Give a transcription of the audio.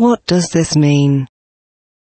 What does this mean?